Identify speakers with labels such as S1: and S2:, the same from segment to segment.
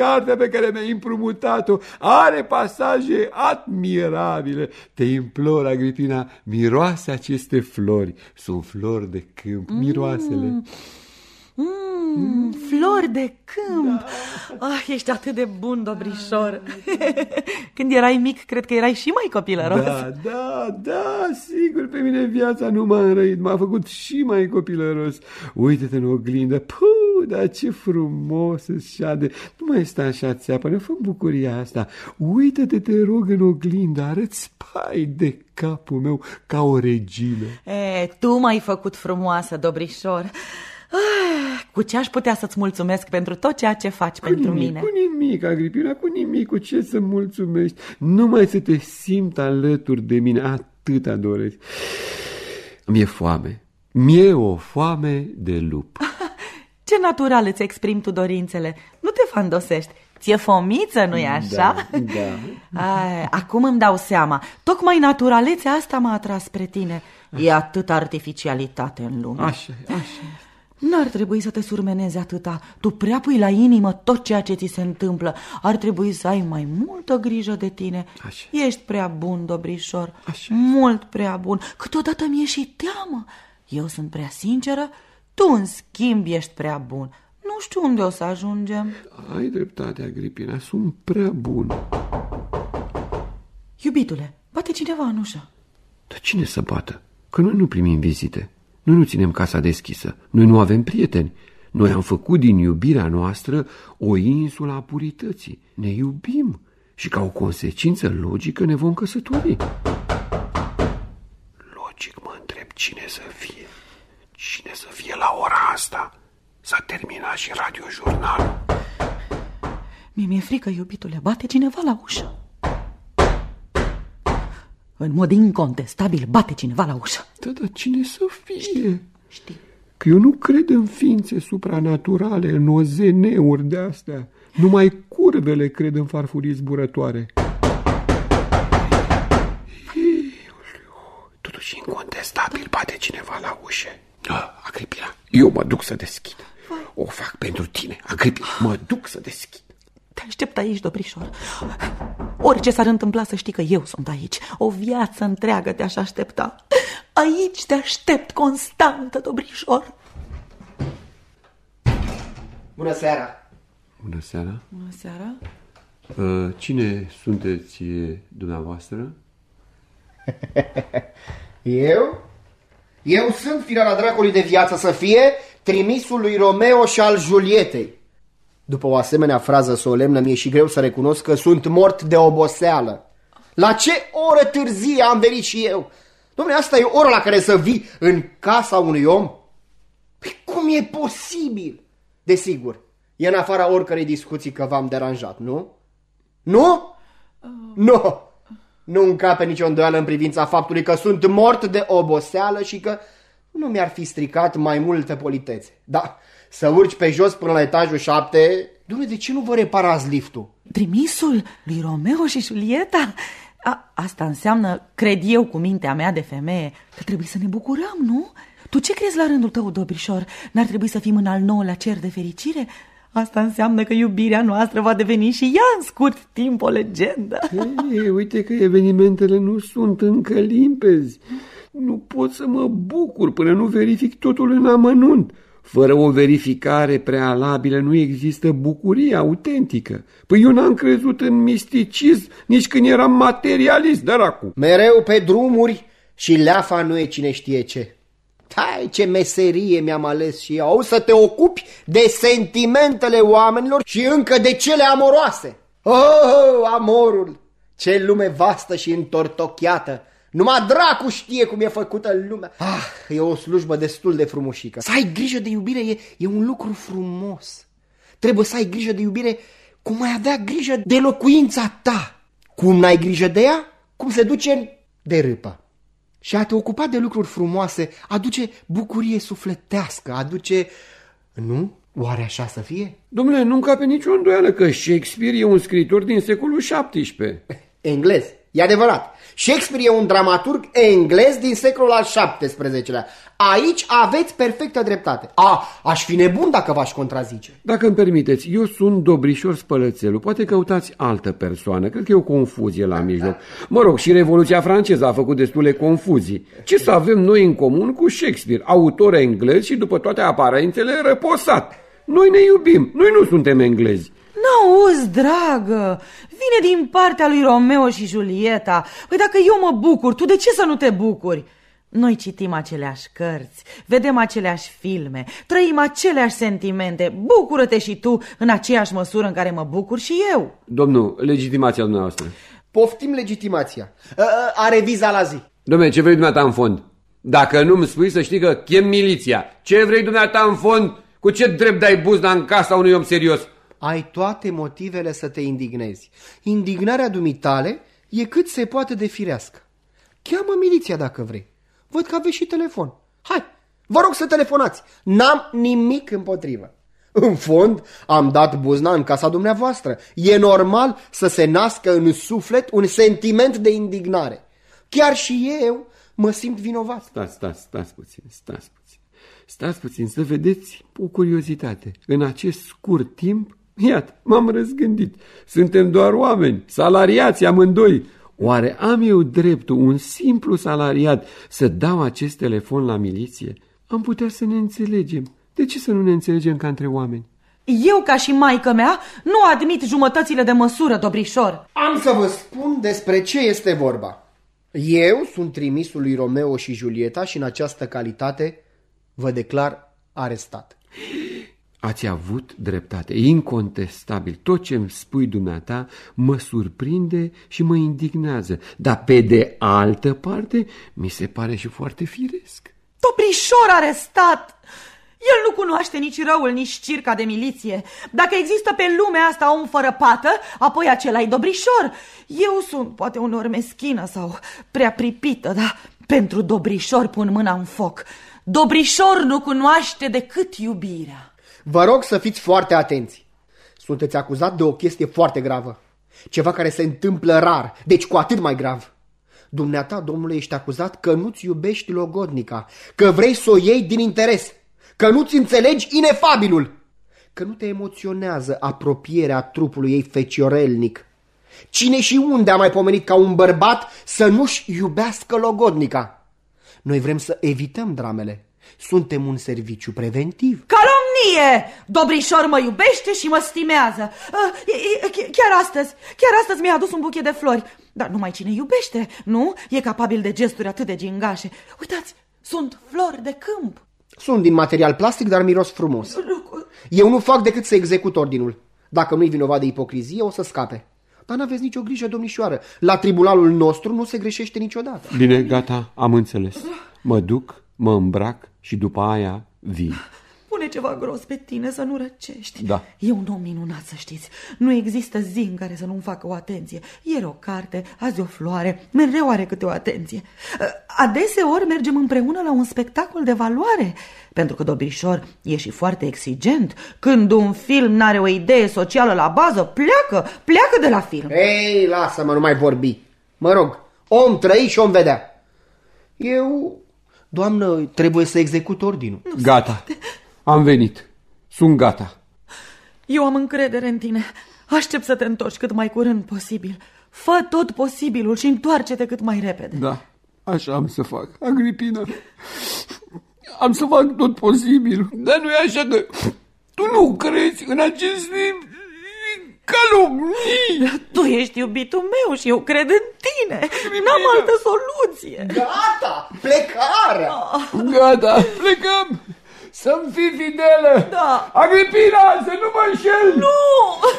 S1: cartea pe care mi-ai împrumutat-o. Are pasaje admirabile. Te implor, Agripina, miroase aceste flori. Sunt flori de câmp, miroasele. Mm.
S2: Mm, flori de câmp! Da. Ah, ești atât de bun, Dobrișor! Când erai mic, cred că erai și mai copilăros.
S1: Da, da, da, sigur, pe mine viața nu m-a înrăit, m-a făcut și mai copilăros. Uite-te în oglindă, puh, dar ce frumos îți șade. Nu mai sta așa țeapă, ne fă bucuria asta. Uită-te, te rog, în oglindă, arăți spai de capul meu ca o regină.
S2: E, tu m-ai făcut frumoasă, Dobrișor. Ah, cu ce aș putea să-ți mulțumesc pentru tot ceea ce faci
S1: cu
S2: pentru
S1: nimic,
S2: mine?
S1: Cu nimic, Agripina, cu nimic, cu ce să mulțumești. Numai să te simt alături de mine, atâta doresc. Mi-e foame, mi-e o foame de lup.
S2: Ce natural îți exprimi tu dorințele, nu te fandosești. Ți-e fomiță, nu-i
S1: Da,
S2: așa?
S1: da.
S2: Ai, acum îmi dau seama. Tocmai naturalețea asta m-a atras spre tine. E atâta artificialitate în lume.
S1: Așa, așa.
S2: N-ar trebui să te surmenezi atâta. Tu prea pui la inimă tot ceea ce ți se întâmplă. Ar trebui să ai mai multă grijă de tine.
S1: Așa.
S2: Ești prea bun, Dobrișor.
S1: Așa.
S2: Mult prea bun. Câteodată mi-e și teamă. Eu sunt prea sinceră, tu, în schimb, ești prea bun. Nu știu unde o să ajungem.
S1: Ai dreptate, Agripina, sunt prea bun.
S2: Iubitule, bate cineva în ușă.
S1: Dar cine să bată? Că noi nu primim vizite. Noi nu ținem casa deschisă. Noi nu avem prieteni. Noi am făcut din iubirea noastră o insulă a purității. Ne iubim și ca o consecință logică ne vom căsători. Logic mă întreb cine să fie. Cine să fie la ora asta? S-a terminat și radiojurnalul.
S2: Mie mi-e frică, iubitule, bate cineva la ușă. În mod incontestabil, bate cineva la ușă.
S1: Da, dar cine să fie?
S2: Știi.
S1: Că eu nu cred în ființe supranaturale, în ozeneuri de astea. Numai curvele cred în farfurii zburătoare. Totuși incontestabil bate cineva la ușă. Ah, Agripina, eu mă duc să deschid. O fac pentru tine, Agripina, mă duc să deschid.
S2: Te aștept aici, Dobrișor. Orice s-ar întâmpla să știi că eu sunt aici. O viață întreagă te-aș aștepta. Aici te aștept constantă, Dobrișor.
S3: Bună seara!
S1: Bună seara.
S2: Bună seara.
S1: Uh, Cine sunteți e, dumneavoastră?
S3: Eu? Eu sunt finala dracului de viață să fie trimisul lui Romeo și al Julietei. După o asemenea frază solemnă, mi-e și greu să recunosc că sunt mort de oboseală. La ce oră târzie am venit și eu? Dom'le, asta e ora la care să vii în casa unui om? Păi cum e posibil? Desigur, e în afara oricărei discuții că v-am deranjat, nu? Nu? Nu! Nu încape nicio îndoială în privința faptului că sunt mort de oboseală și că nu mi-ar fi stricat mai multă politețe. Da, să urci pe jos până la etajul șapte... Dumne, de ce nu vă reparați liftul?
S2: Trimisul lui Romeo și Julieta? A, asta înseamnă, cred eu cu mintea mea de femeie, că trebuie să ne bucurăm, nu? Tu ce crezi la rândul tău, Dobrișor? N-ar trebui să fim în al nouălea cer de fericire? Asta înseamnă că iubirea noastră va deveni și ea în scurt timp o legendă.
S1: Ei, uite că evenimentele nu sunt încă limpezi. Nu pot să mă bucur până nu verific totul în amănunt. Fără o verificare prealabilă nu există bucurie autentică. Păi eu n-am crezut în misticism nici când eram materialist, dracu.
S3: Mereu pe drumuri și leafa nu e cine știe ce. Hai, ce meserie mi-am ales și eu. Au să te ocupi de sentimentele oamenilor și încă de cele amoroase. Oh, amorul! Ce lume vastă și întortocheată! Numai dracu știe cum e făcută lumea. Ah, e o slujbă destul de frumușică. Să ai grijă de iubire e, e un lucru frumos. Trebuie să ai grijă de iubire cum ai avea grijă de locuința ta. Cum n-ai grijă de ea, cum se duce de râpă. Și a te ocupa de lucruri frumoase aduce bucurie sufletească, aduce... Nu? Oare așa să fie?
S1: Domnule, nu încape nicio îndoială că Shakespeare e un scriitor din secolul XVII.
S3: Englez. E adevărat. Shakespeare e un dramaturg englez din secolul al XVII-lea. Aici aveți perfectă dreptate. A, aș fi nebun dacă v-aș contrazice.
S1: Dacă îmi permiteți, eu sunt Dobrișor Spălățelu. Poate căutați altă persoană. Cred că e o confuzie la mijloc. Mă rog, și Revoluția franceză a făcut destule confuzii. Ce să avem noi în comun cu Shakespeare, autor englez și după toate aparențele răposat? Noi ne iubim, noi nu suntem englezi.
S2: N-auzi, dragă, vine din partea lui Romeo și Julieta. Păi dacă eu mă bucur, tu de ce să nu te bucuri? Noi citim aceleași cărți, vedem aceleași filme, trăim aceleași sentimente. Bucură-te și tu în aceeași măsură în care mă bucur și eu.
S1: Domnul, legitimația dumneavoastră.
S3: Poftim legitimația. A, are viza la zi.
S1: Domnule, ce vrei dumneata în fond? Dacă nu-mi spui să știi că chem miliția. Ce vrei dumneata în fond? Cu ce drept dai buzna în casa unui om serios?
S3: Ai toate motivele să te indignezi. Indignarea dumitale e cât se poate de firească. Cheamă miliția dacă vrei. Văd că aveți și telefon. Hai, vă rog să telefonați. N-am nimic împotrivă. În fond, am dat buzna în casa dumneavoastră. E normal să se nască în suflet un sentiment de indignare. Chiar și eu mă simt vinovat.
S1: Stați, stați, stați puțin, stați puțin. Stați puțin să vedeți o curiozitate. În acest scurt timp, iată, m-am răzgândit. Suntem doar oameni, salariați amândoi. Oare am eu dreptul, un simplu salariat, să dau acest telefon la miliție? Am putea să ne înțelegem. De ce să nu ne înțelegem ca între oameni?
S2: Eu, ca și maică mea, nu admit jumătățile de măsură, Dobrișor.
S3: Am să vă spun despre ce este vorba. Eu sunt trimisul lui Romeo și Julieta și în această calitate vă declar arestat.
S1: Ați avut dreptate, incontestabil. Tot ce îmi spui dumneata mă surprinde și mă indignează, dar pe de altă parte mi se pare și foarte firesc.
S2: Toprișor arestat! El nu cunoaște nici răul, nici circa de miliție. Dacă există pe lumea asta om fără pată, apoi acela e Dobrișor. Eu sunt poate unor meschină sau prea pripită, dar pentru Dobrișor pun mâna în foc. Dobrișor nu cunoaște decât iubirea.
S3: Vă rog să fiți foarte atenți. Sunteți acuzat de o chestie foarte gravă. Ceva care se întâmplă rar, deci cu atât mai grav. Dumneata, domnule, ești acuzat că nu-ți iubești logodnica, că vrei să o iei din interes, că nu-ți înțelegi inefabilul, că nu te emoționează apropierea trupului ei feciorelnic. Cine și unde a mai pomenit ca un bărbat să nu-și iubească logodnica? Noi vrem să evităm dramele. Suntem un serviciu preventiv.
S2: Calomnie! Dobrișor mă iubește și mă stimează. Uh, chiar astăzi, chiar astăzi mi-a adus un buchet de flori. Dar numai cine iubește, nu? E capabil de gesturi atât de gingașe. Uitați, sunt flori de câmp.
S3: Sunt din material plastic, dar miros frumos. Eu nu fac decât să execut ordinul. Dacă nu-i vinovat de ipocrizie, o să scape. Dar n-aveți nicio grijă, domnișoară. La tribunalul nostru nu se greșește niciodată.
S1: Bine, gata, am înțeles. Mă duc, mă îmbrac și după aia vii.
S2: Pune ceva gros pe tine să nu răcești.
S1: Da.
S2: E un om minunat, să știți. Nu există zi în care să nu-mi facă o atenție. Ieri o carte, azi o floare, mereu are câte o atenție. Adeseori mergem împreună la un spectacol de valoare, pentru că Dobrișor e și foarte exigent. Când un film n-are o idee socială la bază, pleacă, pleacă de la film.
S3: Ei, lasă-mă, nu mai vorbi. Mă rog, om trăi și om vedea. Eu Doamnă, trebuie să execut ordinul.
S1: Nu gata. Am venit. Sunt gata.
S2: Eu am încredere în tine. Aștept să te întorci cât mai curând posibil. Fă tot posibilul și întoarce-te cât mai repede.
S1: Da, așa am să fac. Agripina, am să fac tot posibil. Dar nu e așa că tu nu crezi în aceste calomnii.
S2: Tu ești iubitul meu și eu cred în tine. N-am altă soluție.
S3: Gata, plecarea.
S1: Gata, plecăm. Să-mi fii fidelă!
S2: Da!
S1: Agripina, să nu mă înșel!
S2: Nu!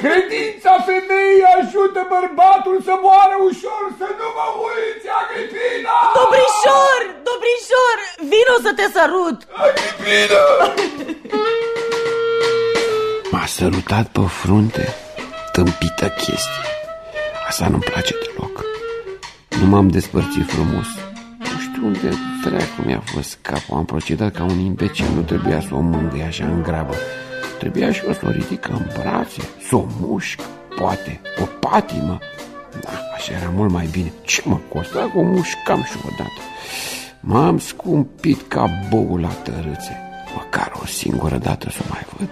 S1: Credința femeii ajută bărbatul să moară ușor, să nu mă uiți, Agripina!
S2: Dobrișor! Dobrișor! Vino să te sărut!
S1: Agripina! M-a sărutat pe frunte, tâmpită chestie. Asta nu-mi place deloc. Nu m-am despărțit frumos unde dracu mi-a fost capul? Am procedat ca un imbecil, nu trebuia să o mângâi așa în grabă. Trebuia și eu să o ridic în brațe, să o mușc, poate, o patimă. Da, așa era mult mai bine. Ce mă costa? Cu mușcam și odată. M-am scumpit ca boul la tărâțe. Măcar o singură dată să o mai văd.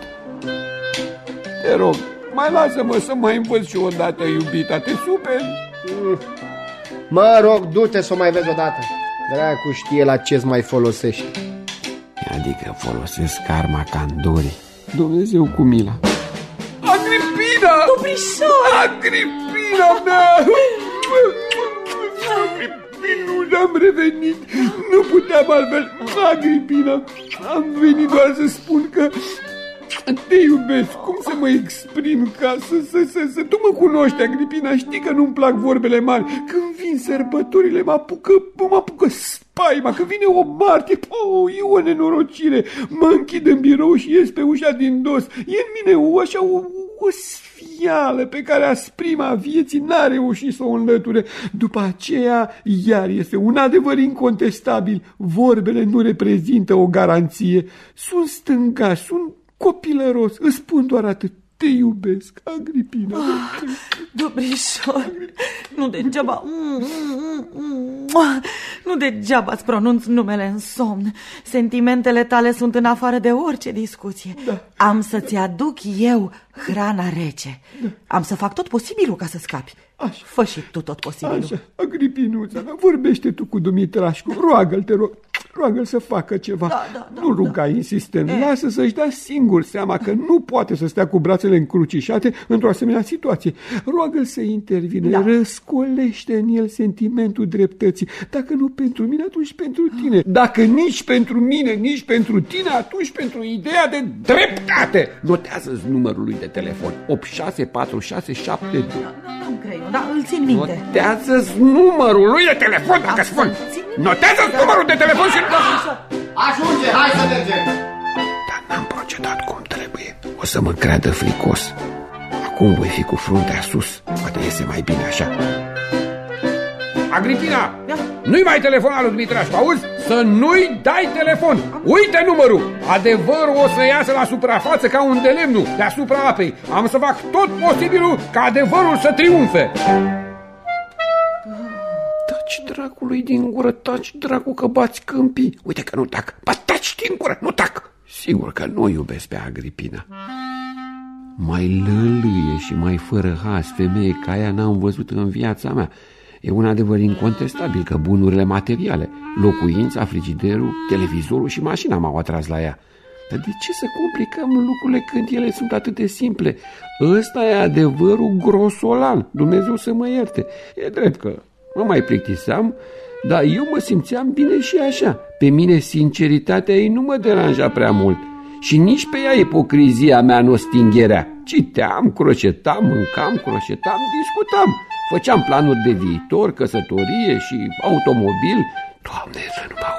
S1: Te rog, mai lasă-mă să mai învăț și odată, iubita, te super?
S3: Mă rog, du-te să o mai vezi odată. Dracu știe la ce-ți mai folosești.
S1: Adică folosesc karma candorii. Dumnezeu cu mila. Agripina!
S2: Dubrișor!
S1: Agripina mea! Agripinuș, am revenit. Nu puteam altfel. Agripina, am venit doar să spun că te iubesc, cum să mă exprim ca să, să, să, să... Tu mă cunoști, Agripina, știi că nu-mi plac vorbele mari. Când vin sărbătorile, mă apucă, mă apucă spaima, că vine o martie, oh, e o nenorocire. Mă închid în birou și ies pe ușa din dos. E în mine o, așa, o, o sfială pe care asprima vieții n-a reușit să o înlăture. După aceea, iar este un adevăr incontestabil. Vorbele nu reprezintă o garanție. Sunt stângași, sunt copilăros, îți spun doar atât. Te iubesc, Agripina.
S2: Ah, Dubrișor, nu degeaba... Mm, mm, mm, nu degeaba îți pronunț numele în somn. Sentimentele tale sunt în afară de orice discuție.
S1: Da.
S2: Am să-ți aduc eu hrana rece. Da. Am să fac tot posibilul ca să scapi.
S1: Așa.
S2: Fă și tu tot posibilul.
S1: Așa, Agripinuța, vorbește tu cu Dumitrașcu, roagă-l, te rog, roagă-l să facă ceva.
S2: Da, da, da,
S1: nu ruga
S2: da.
S1: insistent, lasă să-și dea singur seama că nu poate să stea cu brațele încrucișate într-o asemenea situație. Roagă-l să intervine,
S2: Da.
S1: răscolește în el sentimentul dreptății. Dacă nu pentru mine, atunci pentru tine. Dacă nici pentru mine, nici pentru tine, atunci pentru ideea de dreptate. Notează numărul lui de telefon 864672.
S2: Nu cred, da, îl țin minte.
S1: Notează-ți numărul lui de telefon, dacă
S2: Da,
S1: spun.
S2: țin minte.
S1: Notează-ți
S2: Da.
S1: numărul de telefon și...
S3: Ajunge, hai să mergem.
S1: Dar n-am procedat cum trebuie. O să mă creadă fricos. Acum voi fi cu fruntea sus. Poate iese mai bine așa. Agripina!
S2: Da.
S1: Nu-i mai telefona lui Dumitrașcu, auzi? Să nu-i dai telefon! Uite numărul! Adevărul o să iasă la suprafață ca un de lemnul deasupra apei. Am să fac tot posibilul ca adevărul să triumfe. Taci dracului din gură, taci dracu că bați câmpii. Uite că nu tac. Ba taci din gură, nu tac. Sigur că nu o iubesc pe Agripina. Mai lălâie și mai fără has femeie ca ea n-am văzut în viața mea. E un adevăr incontestabil că bunurile materiale, locuința, frigiderul, televizorul și mașina m-au atras la ea. Dar de ce să complicăm lucrurile când ele sunt atât de simple? Ăsta e adevărul grosolan, Dumnezeu să mă ierte. E drept că mă mai plictiseam, dar eu mă simțeam bine și așa. Pe mine sinceritatea ei nu mă deranja prea mult. Și nici pe ea ipocrizia mea nu o stingerea. Citeam, croșetam, mâncam, croșetam, discutam. Făceam planuri de viitor, căsătorie și automobil. Doamne, să nu mă audă Agripina.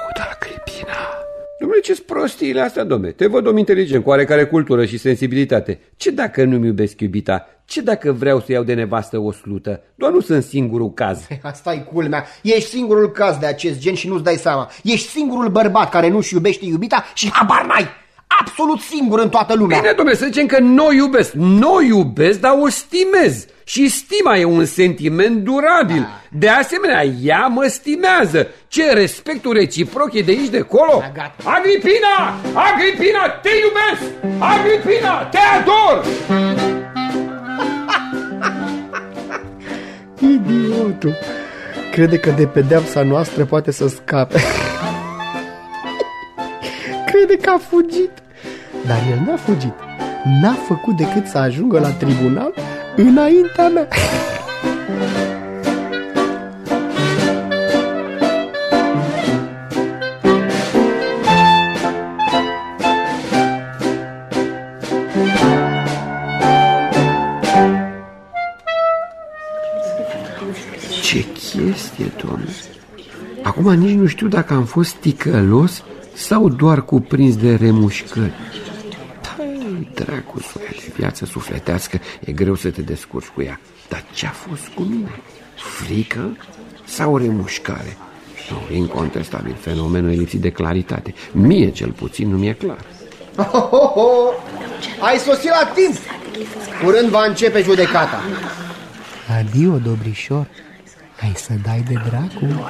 S1: Domnule, ce prostiile astea, domne? Te văd om inteligent, cu oarecare cultură și sensibilitate. Ce dacă nu-mi iubesc iubita? Ce dacă vreau să iau de nevastă o slută? Doar nu sunt singurul caz.
S3: asta e culmea. Ești singurul caz de acest gen și nu-ți dai seama. Ești singurul bărbat care nu-și iubește iubita și habar n-ai. Absolut singur în toată lumea.
S1: Bine, domnule, să zicem că nu o iubesc. Nu o iubesc, dar o stimez. Și stima e un sentiment durabil. De asemenea, ea mă stimează. Ce respectul reciproc e de aici de acolo?
S3: Da, gata.
S1: Agripina! Agripina, te iubesc! Agripina, te ador!
S3: Idiotul. Crede că de pedeapsa noastră poate să scape. Crede că a fugit. Dar el n-a fugit. N-a făcut decât să ajungă la tribunal înaintea mea.
S1: Ce chestie, doamne! Acum nici nu știu dacă am fost ticălos sau doar cuprins de remușcări. Tai, dracu, soia de viață sufletească, e greu să te descurci cu ea. Dar ce-a fost cu mine? Frică sau remușcare? Nu, incontestabil, fenomenul e lipsit de claritate. Mie, cel puțin, nu mi-e clar.
S3: Ho, ho, ho. Ai sosit la timp. Curând va începe judecata. Adio, Dobrișor, ai să dai de dracu.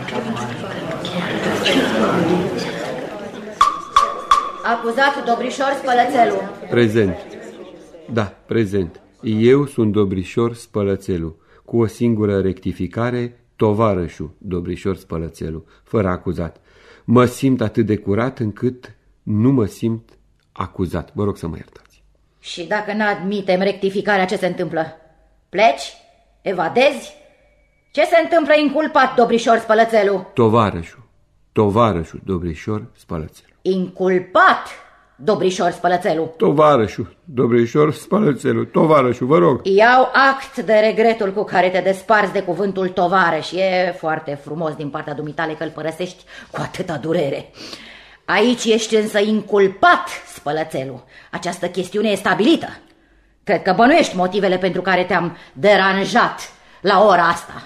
S4: Acuzat Dobrișor Spălățelu.
S1: Prezent. Da, prezent. Eu sunt Dobrișor Spălățelu, cu o singură rectificare, tovarășul Dobrișor Spălățelu, fără acuzat. Mă simt atât de curat încât nu mă simt acuzat. Vă rog să mă iertați.
S4: Și dacă nu admitem rectificarea, ce se întâmplă? Pleci? Evadezi? Ce se întâmplă inculpat, Dobrișor Spălățelu?
S1: Tovarășul. Tovarășul Dobrișor Spălățelu.
S4: Inculpat, Dobrișor Spălățelu.
S1: Tovarășul Dobrișor Spălățelu. Tovarășul, vă rog.
S4: Iau act de regretul cu care te desparți de cuvântul tovarăș. E foarte frumos din partea dumitale că îl părăsești cu atâta durere. Aici ești însă inculpat, Spălățelu. Această chestiune e stabilită. Cred că bănuiești motivele pentru care te-am deranjat la ora asta.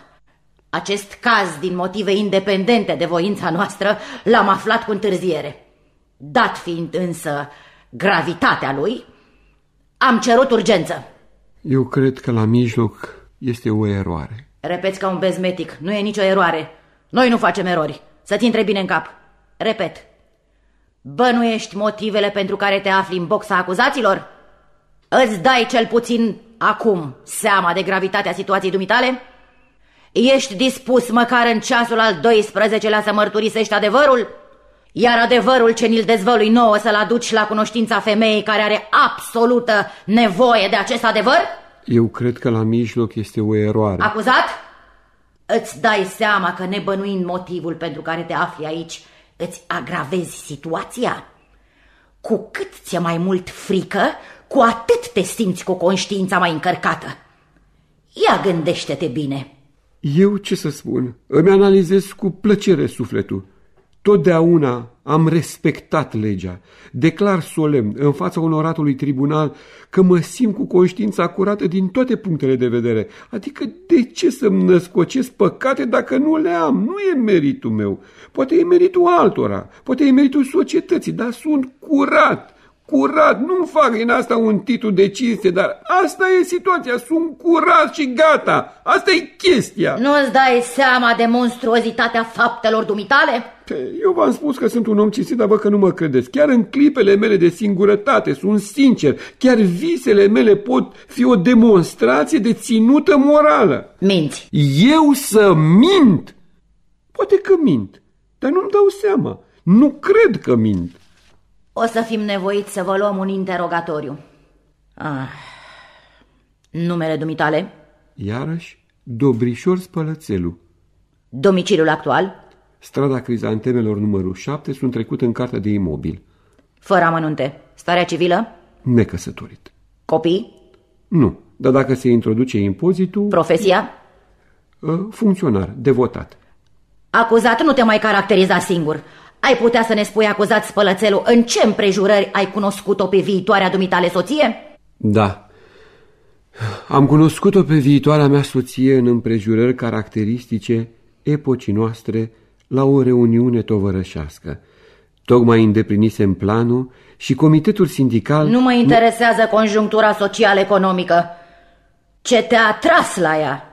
S4: Acest caz, din motive independente de voința noastră, l-am aflat cu întârziere. Dat fiind însă gravitatea lui, am cerut urgență.
S1: Eu cred că la mijloc este o eroare.
S4: Repeți ca un bezmetic, nu e nicio eroare. Noi nu facem erori. Să-ți intre bine în cap. Repet. Bănuiești motivele pentru care te afli în boxa acuzaților? Îți dai cel puțin acum seama de gravitatea situației dumitale? Ești dispus măcar în ceasul al 12-lea să mărturisești adevărul? Iar adevărul ce ni-l dezvălui nouă să-l aduci la cunoștința femeii care are absolută nevoie de acest adevăr?
S1: Eu cred că la mijloc este o eroare.
S4: Acuzat? Îți dai seama că nebănuind motivul pentru care te afli aici, îți agravezi situația? Cu cât ți-e mai mult frică, cu atât te simți cu conștiința mai încărcată. Ia gândește-te bine.
S1: Eu ce să spun? Îmi analizez cu plăcere sufletul. Totdeauna am respectat legea. Declar solemn în fața onoratului tribunal că mă simt cu conștiința curată din toate punctele de vedere. Adică de ce să-mi născocesc păcate dacă nu le am? Nu e meritul meu. Poate e meritul altora, poate e meritul societății, dar sunt curat curat, nu fac din asta un titlu de cinste, dar asta e situația, sunt curat și gata, asta e chestia.
S4: Nu-ți dai seama de monstruozitatea faptelor dumitale?
S1: Eu v-am spus că sunt un om cinstit, dar vă că nu mă credeți. Chiar în clipele mele de singurătate, sunt sincer, chiar visele mele pot fi o demonstrație de ținută morală.
S4: Minți.
S1: Eu să mint? Poate că mint, dar nu-mi dau seama. Nu cred că mint.
S4: O să fim nevoiți să vă luăm un interogatoriu. Ah. Numele dumitale?
S1: Iarăși, Dobrișor Spălățelu.
S4: Domiciliul actual?
S1: Strada Crizantemelor numărul 7 sunt trecut în cartea de imobil.
S4: Fără amănunte. Starea civilă?
S1: Necăsătorit.
S4: Copii?
S1: Nu, dar dacă se introduce impozitul...
S4: Profesia?
S1: Ă, funcționar, devotat.
S4: Acuzat nu te mai caracteriza singur. Ai putea să ne spui, acuzat spălățelul, în ce împrejurări ai cunoscut-o pe viitoarea dumitale soție?
S1: Da. Am cunoscut-o pe viitoarea mea soție în împrejurări caracteristice epocii noastre la o reuniune tovărășească. Tocmai îndeprinisem planul și comitetul sindical...
S4: Nu mă interesează conjunctura social-economică. Ce te-a atras la ea?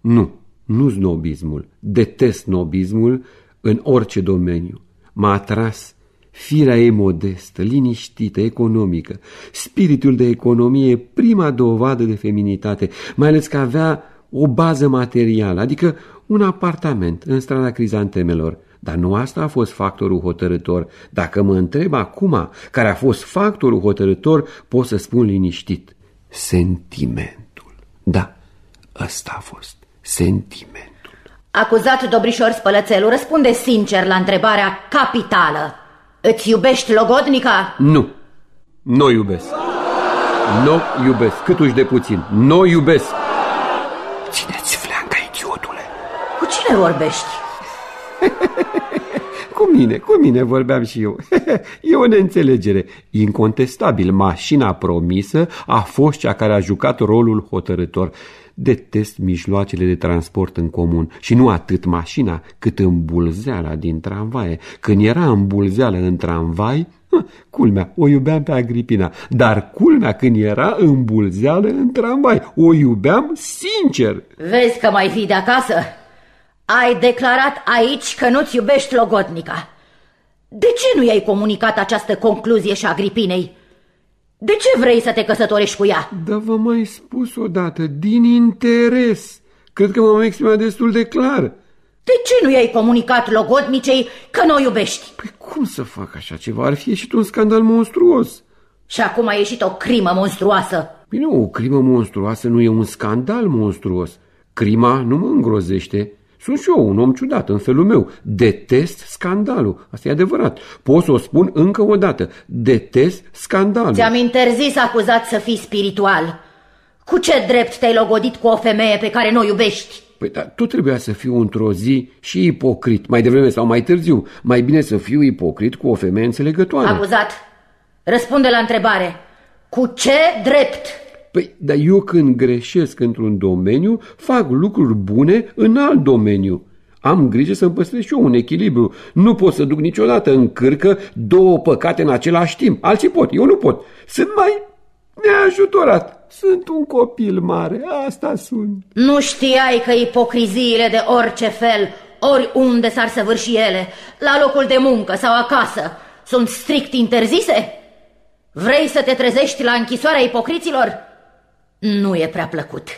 S1: Nu, nu snobismul. Detest snobismul în orice domeniu. M-a atras firea ei modestă, liniștită, economică. Spiritul de economie e prima dovadă de feminitate, mai ales că avea o bază materială, adică un apartament în strada Crizantemelor. Dar nu asta a fost factorul hotărător. Dacă mă întreb acum care a fost factorul hotărător, pot să spun liniștit. Sentimentul. Da, ăsta a fost. Sentimentul.
S4: Acuzat Dobrișor Spălățelu, răspunde sincer la întrebarea capitală. Îți iubești logodnica?
S1: Nu, nu iubesc. Nu iubesc, cât uși de puțin. Nu iubesc.
S4: Cu cine vorbești?
S1: cu mine, cu mine vorbeam și eu. e o neînțelegere. Incontestabil, mașina promisă a fost cea care a jucat rolul hotărător. Detest mijloacele de transport în comun și nu atât mașina, cât îmbulzeala din tramvaie. Când era îmbulzeală în tramvai, Culmea, o iubeam pe Agripina, dar culmea când era în bulzeală în tramvai. O iubeam sincer.
S4: Vezi că mai fii de acasă? Ai declarat aici că nu-ți iubești logodnica. De ce nu i-ai comunicat această concluzie și Agripinei? De ce vrei să te căsătorești cu ea?
S1: Da, vă mai spus odată, din interes. Cred că m-am exprimat destul de clar.
S4: De ce nu i-ai comunicat logodnicei că nu o iubești?
S1: Păi cum să fac așa ceva? Ar fi ieșit un scandal monstruos.
S4: Și acum a ieșit o crimă monstruoasă.
S1: Bine, o crimă monstruoasă nu e un scandal monstruos. Crima nu mă îngrozește. Sunt și eu un om ciudat în felul meu. Detest scandalul. Asta e adevărat. Pot să o spun încă o dată. Detest scandalul.
S4: Ți-am interzis acuzat să fii spiritual. Cu ce drept te-ai logodit cu o femeie pe care nu o iubești?
S1: Păi, dar tu trebuia să fiu într-o zi și ipocrit, mai devreme sau mai târziu. Mai bine să fiu ipocrit cu o femeie înțelegătoare.
S4: Acuzat, răspunde la întrebare. Cu ce drept?
S1: Păi, dar eu când greșesc într-un domeniu, fac lucruri bune în alt domeniu. Am grijă să-mi păstrez și eu un echilibru. Nu pot să duc niciodată în cârcă două păcate în același timp. Alții pot, eu nu pot. Sunt mai neajutorat. Sunt un copil mare, asta sunt.
S4: Nu știai că ipocriziile de orice fel, oriunde s-ar săvârși ele, la locul de muncă sau acasă, sunt strict interzise? Vrei să te trezești la închisoarea ipocriților? Nu e prea plăcut.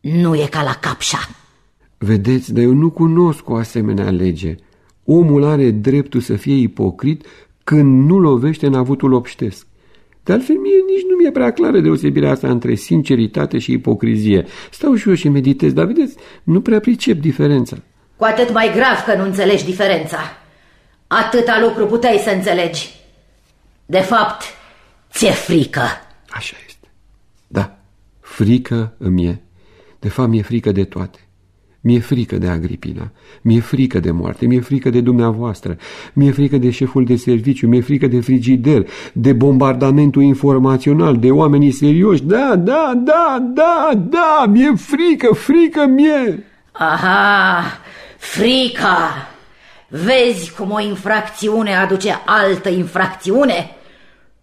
S4: Nu e ca la capșa.
S1: Vedeți, dar eu nu cunosc o asemenea lege. Omul are dreptul să fie ipocrit când nu lovește în avutul obștesc. De altfel, mie nici nu mi-e prea clară deosebirea asta între sinceritate și ipocrizie. Stau și eu și meditez, dar vedeți, nu prea pricep diferența.
S4: Cu atât mai grav că nu înțelegi diferența. Atâta lucru puteai să înțelegi. De fapt, ți-e frică.
S1: Așa este. Da, frică îmi e. De fapt, mi-e frică de toate. Mi-e frică de Agripina, mi-e frică de moarte, mi-e frică de dumneavoastră, mi-e frică de șeful de serviciu, mi-e frică de frigider, de bombardamentul informațional, de oamenii serioși. Da, da, da, da, da, mi-e frică, frică mi-e.
S4: Aha, frica! Vezi cum o infracțiune aduce altă infracțiune?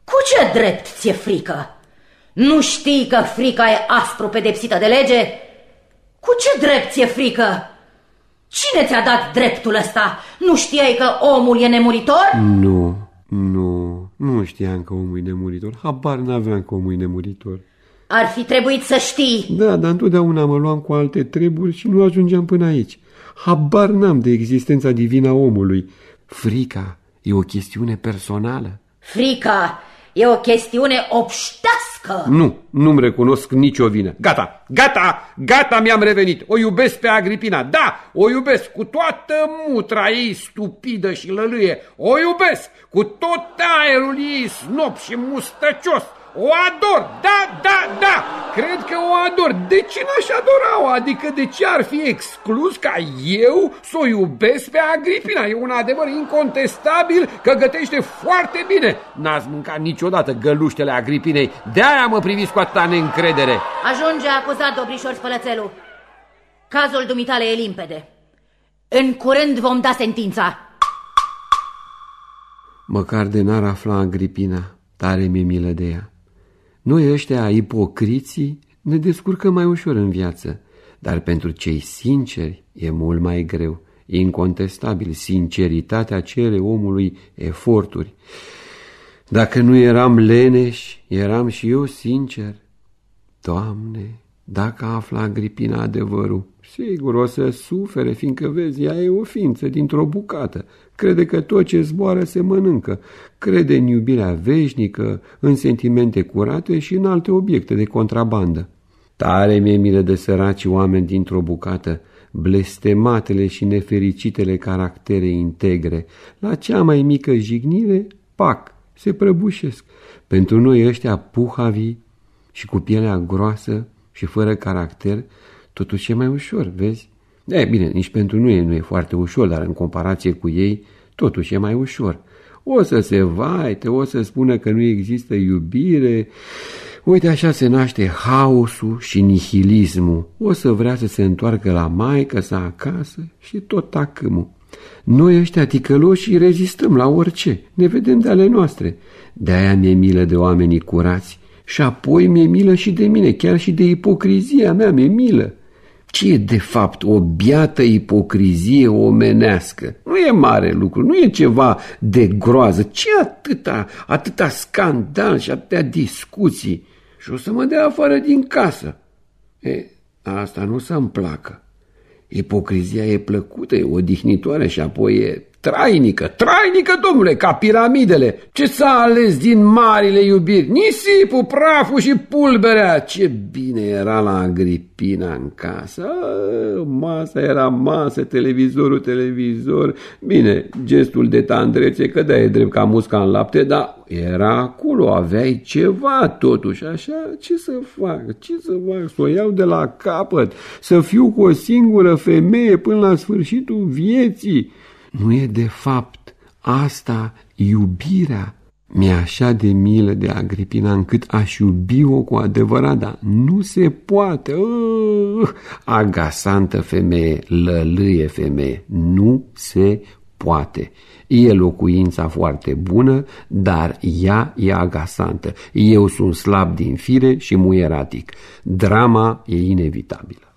S4: Cu ce drept ți-e frică? Nu știi că frica e aspru pedepsită de lege? Cu ce drept ți-e frică? Cine ți-a dat dreptul ăsta? Nu știai că omul e nemuritor?
S1: Nu, nu, nu știam că omul e nemuritor. Habar n-aveam că omul e nemuritor.
S4: Ar fi trebuit să știi.
S1: Da, dar întotdeauna mă luam cu alte treburi și nu ajungeam până aici. Habar n-am de existența divină a omului. Frica e o chestiune personală.
S4: Frica e o chestiune obștească.
S1: Nu, nu-mi recunosc nicio vină. Gata, gata, gata, mi-am revenit. O iubesc pe Agripina. Da, o iubesc cu toată mutra ei stupidă și lălâie. O iubesc cu tot aerul ei snop și mustăcios. O ador, da, da, da, cred că o ador. De ce n-aș adora-o? Adică de ce ar fi exclus ca eu să o iubesc pe Agripina? E un adevăr incontestabil că gătește foarte bine. N-ați mâncat niciodată găluștele Agripinei, de-aia mă priviți cu atâta neîncredere.
S4: Ajunge acuzat Dobrișor Spălățelu. Cazul dumitale e limpede. În curând vom da sentința.
S1: Măcar de n-ar afla Agripina, tare mi-e milă de ea. Noi ăștia ipocriții ne descurcăm mai ușor în viață, dar pentru cei sinceri e mult mai greu. Incontestabil, sinceritatea cere omului eforturi. Dacă nu eram leneși, eram și eu sincer. Doamne, dacă afla Agripina adevărul, sigur o să sufere, fiindcă vezi, ea e o ființă dintr-o bucată. Crede că tot ce zboară se mănâncă. Crede în iubirea veșnică, în sentimente curate și în alte obiecte de contrabandă. Tare mi-e milă de săraci oameni dintr-o bucată, blestematele și nefericitele caractere integre. La cea mai mică jignire, pac, se prăbușesc. Pentru noi ăștia puhavi și cu pielea groasă și fără caracter, totuși e mai ușor, vezi? E, bine, nici pentru noi nu e foarte ușor, dar în comparație cu ei, totuși e mai ușor. O să se vaite, o să spună că nu există iubire. Uite, așa se naște haosul și nihilismul. O să vrea să se întoarcă la maică sa acasă și tot tacâmul. Noi ăștia ticăloși rezistăm la orice, ne vedem de ale noastre. De-aia mi-e milă de oamenii curați și apoi mi-e milă și de mine, chiar și de ipocrizia mea mi-e milă. Ce e de fapt o biată ipocrizie omenească? Nu e mare lucru, nu e ceva de groază. Ce atâta, atâta scandal și atâtea discuții? Și o să mă dea afară din casă. E, asta nu să-mi placă. Ipocrizia e plăcută, e odihnitoare și apoi e trainică, trainică, domnule, ca piramidele. Ce s-a ales din marile iubiri? Nisipul, praful și pulberea. Ce bine era la Agripina în casă. A, masa era masă, televizorul, televizor. Bine, gestul de tandrețe, că da e drept ca musca în lapte, dar era acolo, aveai ceva totuși, așa, ce să fac, ce să fac, să o iau de la capăt, să fiu cu o singură femeie până la sfârșitul vieții. Nu e de fapt asta iubirea? Mi-e așa de milă de Agripina încât aș iubi-o cu adevărat, dar nu se poate. Uh, agasantă femeie, lălâie femeie, nu se poate. E locuința foarte bună, dar ea e agasantă. Eu sunt slab din fire și muieratic. Drama e inevitabilă.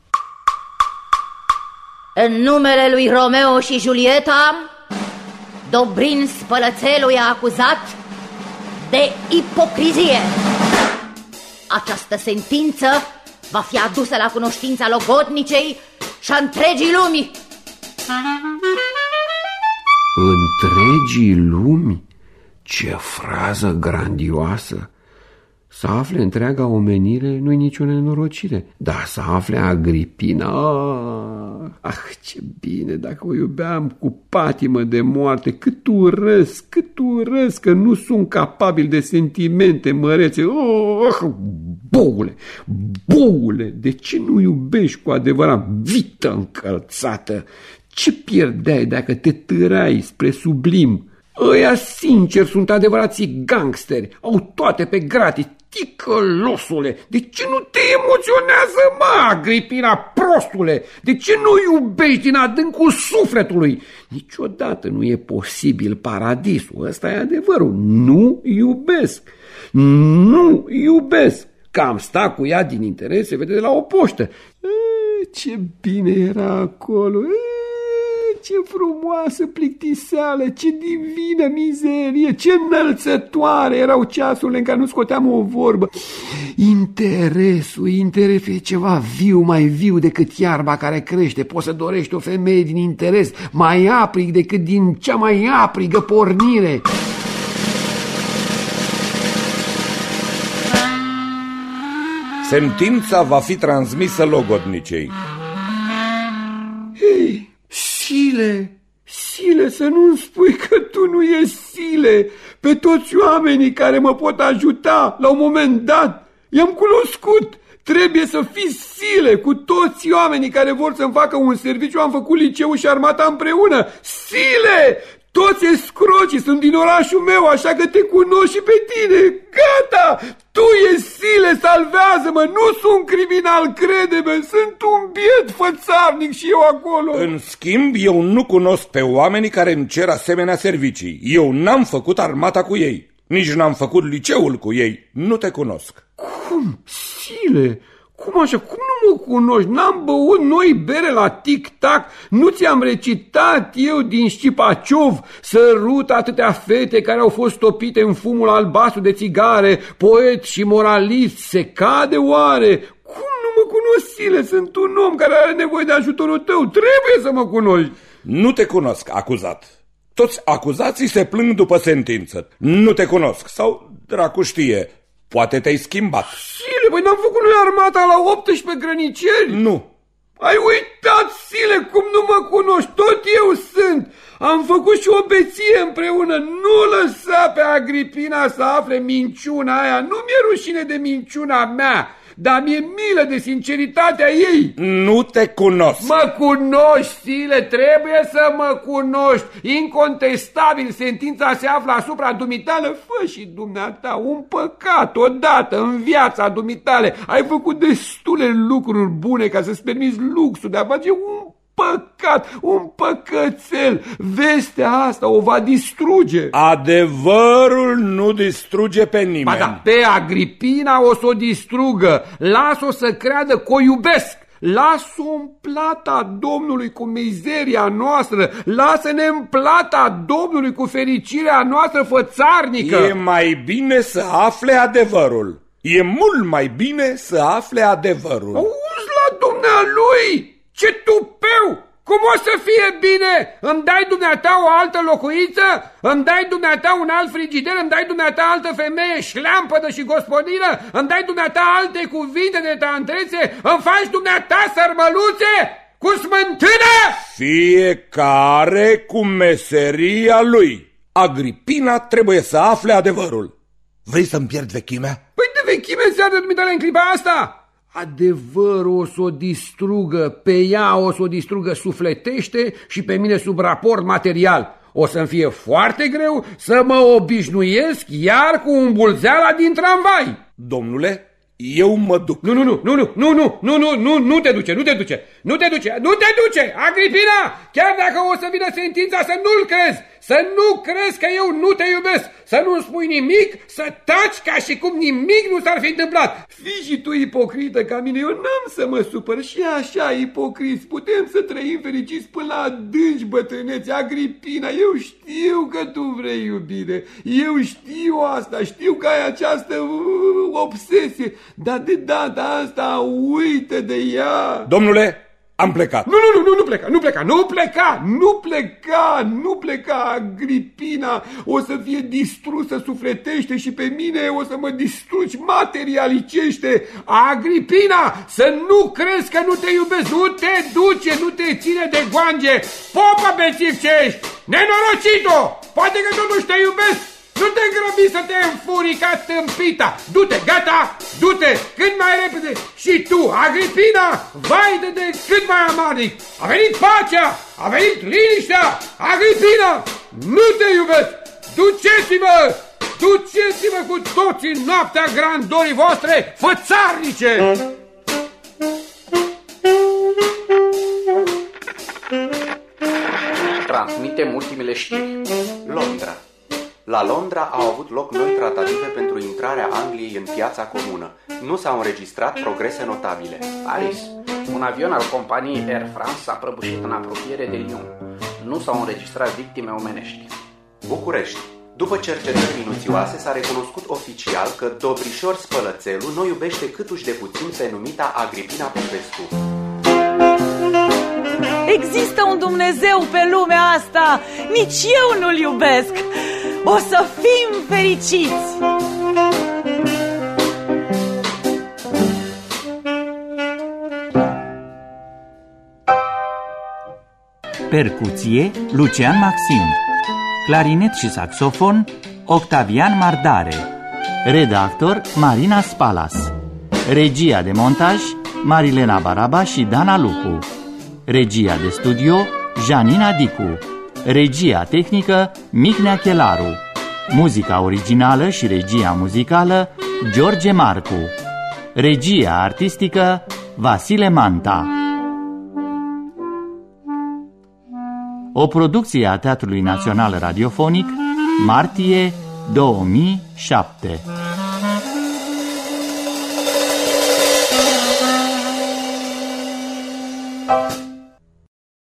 S4: În numele lui Romeo și Julieta, Dobrin Spălățelul a acuzat de ipocrizie. Această sentință va fi adusă la cunoștința logodnicei și a întregii lumi.
S1: Întregii lumi? Ce frază grandioasă! Să afle întreaga omenire nu-i nicio nenorocire, dar să afle Agripina... Ah, ah, ce bine, dacă o iubeam cu patimă de moarte, cât urăsc, cât urăsc, că nu sunt capabil de sentimente mărețe. Oh, boule, boule, de ce nu iubești cu adevărat vită încălțată? Ce pierdeai dacă te târai spre sublim? Ăia sincer sunt adevărații gangsteri, au toate pe gratis, Ticălosule, de ce nu te emoționează, mă, Agripina, prostule? De ce nu iubești din adâncul sufletului? Niciodată nu e posibil paradisul, ăsta e adevărul. Nu iubesc, nu iubesc. Că am stat cu ea din interes, se vede de la o poștă. E, ce bine era acolo, e, ce frumoasă plictiseală, ce divină mizerie, ce înălțătoare erau ceasurile în care nu scoteam o vorbă. Interesul, interesul e ceva viu, mai viu decât iarba care crește. Poți să dorești o femeie din interes mai aprig decât din cea mai aprigă pornire.
S5: Sentința va fi transmisă logodnicei.
S1: Hei, Sile, Sile, să nu-mi spui că tu nu ești Sile. Pe toți oamenii care mă pot ajuta la un moment dat, i-am cunoscut. Trebuie să fii Sile cu toți oamenii care vor să-mi facă un serviciu. Am făcut liceu și armata împreună. Sile! Toți escrocii sunt din orașul meu, așa că te cunosc și pe tine. Gata! Tu e sile, salvează-mă! Nu sunt criminal, crede-mă! Sunt un biet fățarnic și eu acolo!
S5: În schimb, eu nu cunosc pe oamenii care îmi cer asemenea servicii. Eu n-am făcut armata cu ei. Nici n-am făcut liceul cu ei. Nu te cunosc.
S1: Cum? Sile? Cum așa? Cum nu mă cunoști? N-am băut noi bere la tic-tac? Nu ți-am recitat eu din Șcipaciov sărut atâtea fete care au fost topite în fumul albastru de țigare, poet și moralist? Se cade oare? Cum nu mă cunoști, Sile? Sunt un om care are nevoie de ajutorul tău. Trebuie să mă cunoști.
S5: Nu te cunosc, acuzat. Toți acuzații se plâng după sentință. Nu te cunosc. Sau, dracu știe, Poate te-ai schimbat.
S1: Sile, păi n-am făcut noi armata la 18 grăniceri?
S5: Nu.
S1: Ai uitat, Sile, cum nu mă cunoști, tot eu sunt. Am făcut și o beție împreună, nu lăsa pe Agripina să afle minciuna aia, nu mi-e rușine de minciuna mea dar mi-e milă de sinceritatea ei.
S5: Nu te cunosc.
S1: Mă cunoști, Sile, trebuie să mă cunoști. Incontestabil, sentința se află asupra dumitale. Fă și dumneata un păcat odată în viața dumitale. Ai făcut destule lucruri bune ca să-ți permiți luxul de a face un păcat, un păcățel. Vestea asta o va distruge.
S5: Adevărul nu distruge pe nimeni.
S1: Ba da, pe Agripina o să o distrugă. Las-o să creadă că o iubesc. Lasă-o în plata Domnului cu mizeria noastră, lasă-ne în plata Domnului cu fericirea noastră fățarnică.
S5: E mai bine să afle adevărul. E mult mai bine să afle adevărul.
S1: Auzi la dumnealui! Ce tupeu! Cum o să fie bine? Îmi dai dumneata o altă locuință? Îmi dai dumneata un alt frigider? Îmi dai dumneata altă femeie șleampădă și gospodină? Îmi dai dumneata alte cuvinte de tantrețe? Îmi faci dumneata sărmăluțe? Cu smântână?
S5: Fiecare cu meseria lui. Agripina trebuie să afle adevărul. Vrei să-mi pierd vechimea?
S1: Păi de vechime înseamnă dumitale în clipa asta? Adevărul o să o distrugă, pe ea o să o distrugă sufletește și pe mine sub raport material. O să-mi fie foarte greu să mă obișnuiesc iar cu un bulzeala din tramvai.
S5: Domnule, eu mă duc.
S1: Nu, nu, nu, nu, nu, nu, nu, nu, nu, nu, nu te duce, nu te duce, nu te duce, nu te duce, Agripina! Chiar dacă o să vină sentința să nu-l crezi, să nu crezi că eu nu te iubesc, să nu spui nimic, să taci ca și cum nimic nu s-ar fi întâmplat. Fii și tu ipocrită ca mine, eu n-am să mă supăr. Și așa ipocriți, putem să trăim fericiți până la adânci bătrâneți, Agripina, eu știu că tu vrei iubire, eu știu asta, știu că ai această uh, obsesie, dar de data asta uită de ea.
S5: Domnule, am plecat.
S1: Nu, nu, nu, nu, nu pleca, nu pleca, nu pleca, nu pleca, nu pleca, Agripina o să fie distrusă sufletește și pe mine o să mă distrugi materialicește. Agripina, să nu crezi că nu te iubesc, nu te duce, nu te ține de goange. Popa bețiv ce ești, nenorocito, poate că totuși te iubesc, nu te îngrăbi să te înfuri ca tâmpita! Du-te, gata! Du-te! Cât mai repede! Și tu, Agripina, vai de, de cât mai amarnic! A venit pacea! A venit liniștea! Agripina, nu te iubesc! Duceți-vă! Duceți-vă cu toții noaptea grandorii voastre fățarnice!
S6: Transmitem ultimele știri. Londra. La Londra au avut loc noi tratative pentru intrarea Angliei în piața comună. Nu s-au înregistrat progrese notabile.
S7: Paris. Un avion al companiei Air France s-a prăbușit în apropiere de Lyon. Nu s-au înregistrat victime omenești.
S6: București. După cercetări minuțioase, s-a recunoscut oficial că Dobrișor Spălățelu nu iubește câtuși de puțin pe numita Agripina Popescu.
S2: Există un Dumnezeu pe lumea asta, nici eu nu-l iubesc. O să fim fericiți!
S8: Percuție Lucian Maxim. Clarinet și saxofon Octavian Mardare. Redactor Marina Spalas. Regia de montaj Marilena Baraba și Dana Lucu. Regia de studio Janina Dicu Regia tehnică Mihnea Chelaru. Muzica originală și regia muzicală George Marcu. Regia artistică Vasile Manta. O producție a Teatrului Național Radiofonic Martie 2007